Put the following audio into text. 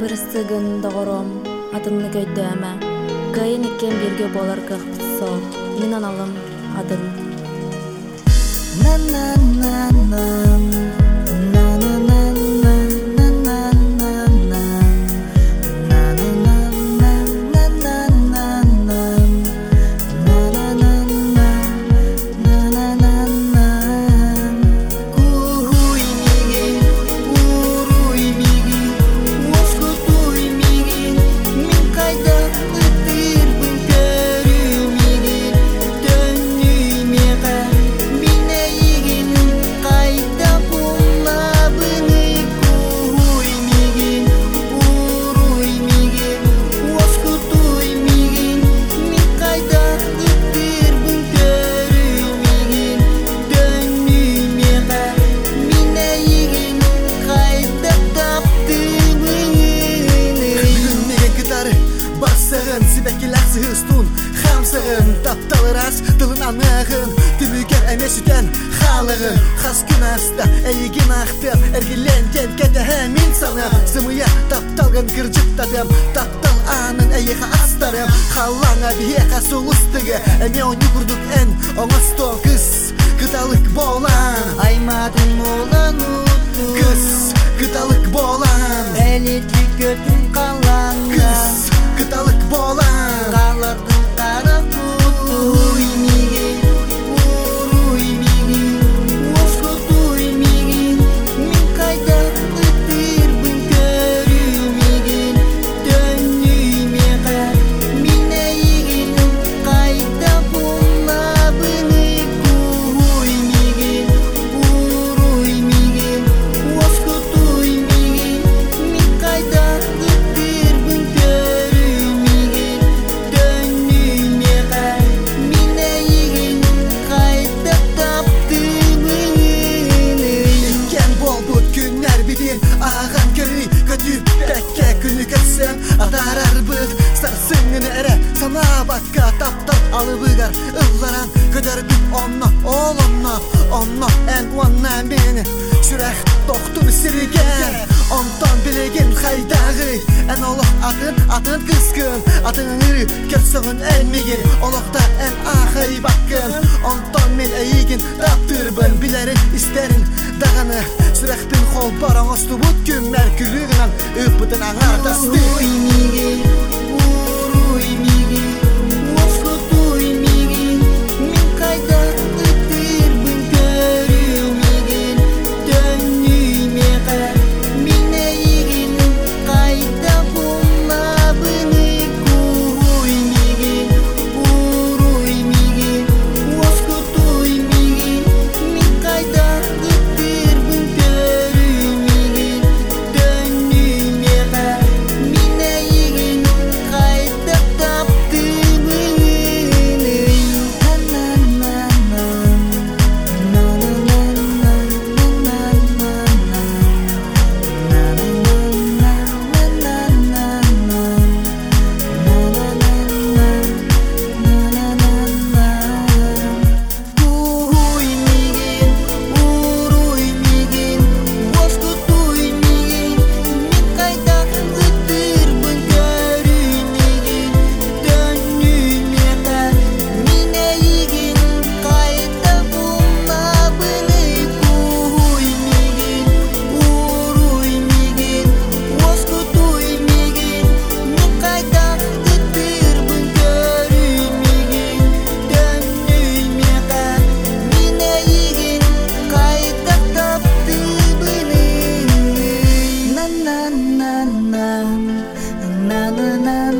Бырыстыгын дұғырым атынны көйтті әмә. Кайын еккен берге болар қақпыт Мен аналым адын. На-на-на-на. sığın Sibəkilər sığıstun xam sığın Tapdalıras dılın anığın Dümügər əməşidən xalığın Xas günəstə əyigin axtıb Ərgilən gən gədə həmin sana Sımıya tapdalgın qırcıq dadım Tapdal anın əyiqə astarım Xallana biyeqə solustığı Əmə onu qurduk ən Ona stokız Qıdalık bolan Aymadın olan bolan Адар арбыт сарсыңын әрі сана бакка таптап алыбыгар ылларан көдер бит онна ол онна онна, ән онна мені жүрәх тоқтур сірігер онтан білеген қайдағы, ән олық атын атын кыскын атының үрі керсоғын әлмеген олықта ән ахай баккын онтан мен әйеген таптырбын білерін істерін тағаны сұрақтың қол бар күн өткен мәркүлігінен өппітін аңар тасты неге na na na